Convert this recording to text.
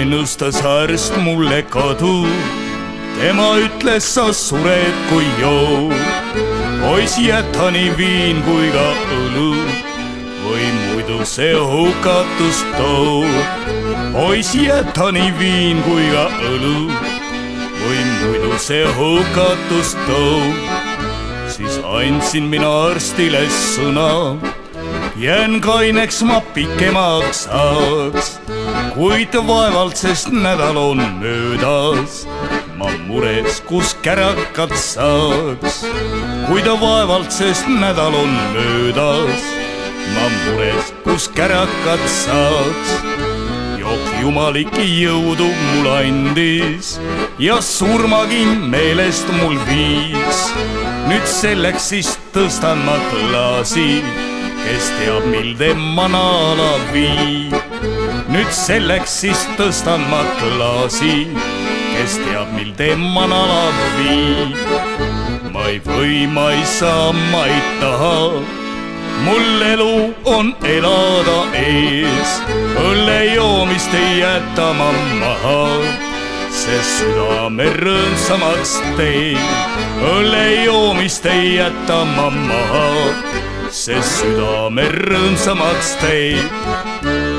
ennustas arst mulle kodu. tema ütles, sa sured, kui jood. poiss, jäta nii viin kui ka õlu või muidu see hukatus toob. poiss, jäta nii viin kui ka õlu või muidu see hukatus toob. siis andsin mina arstile sõna jään kaineks ma pikemaks ajaks, kuid vaevalt, sest nädal on möödas. ma mures, kus kärakat saaks, kuid vaevalt, sest nädal on möödas. ma mures, kus kärakat saaks jook jumalik jõudu mul andis ja surmagi meelest mul viis. nüüd selleks siis tõstan ma klaasi kes teab, mil tema naala viib. nüüd selleks siis tõstan ma klaasi, kes teab, mil tema naala viib. ma ei või, ma ei saa, ma ei taha. mul elu on elada ees, õlle joomist ei jäta ma maha see südame rõõmsamaks teeb, õlle joomist ei jäta ma maha see südame rõõmsamaks teeb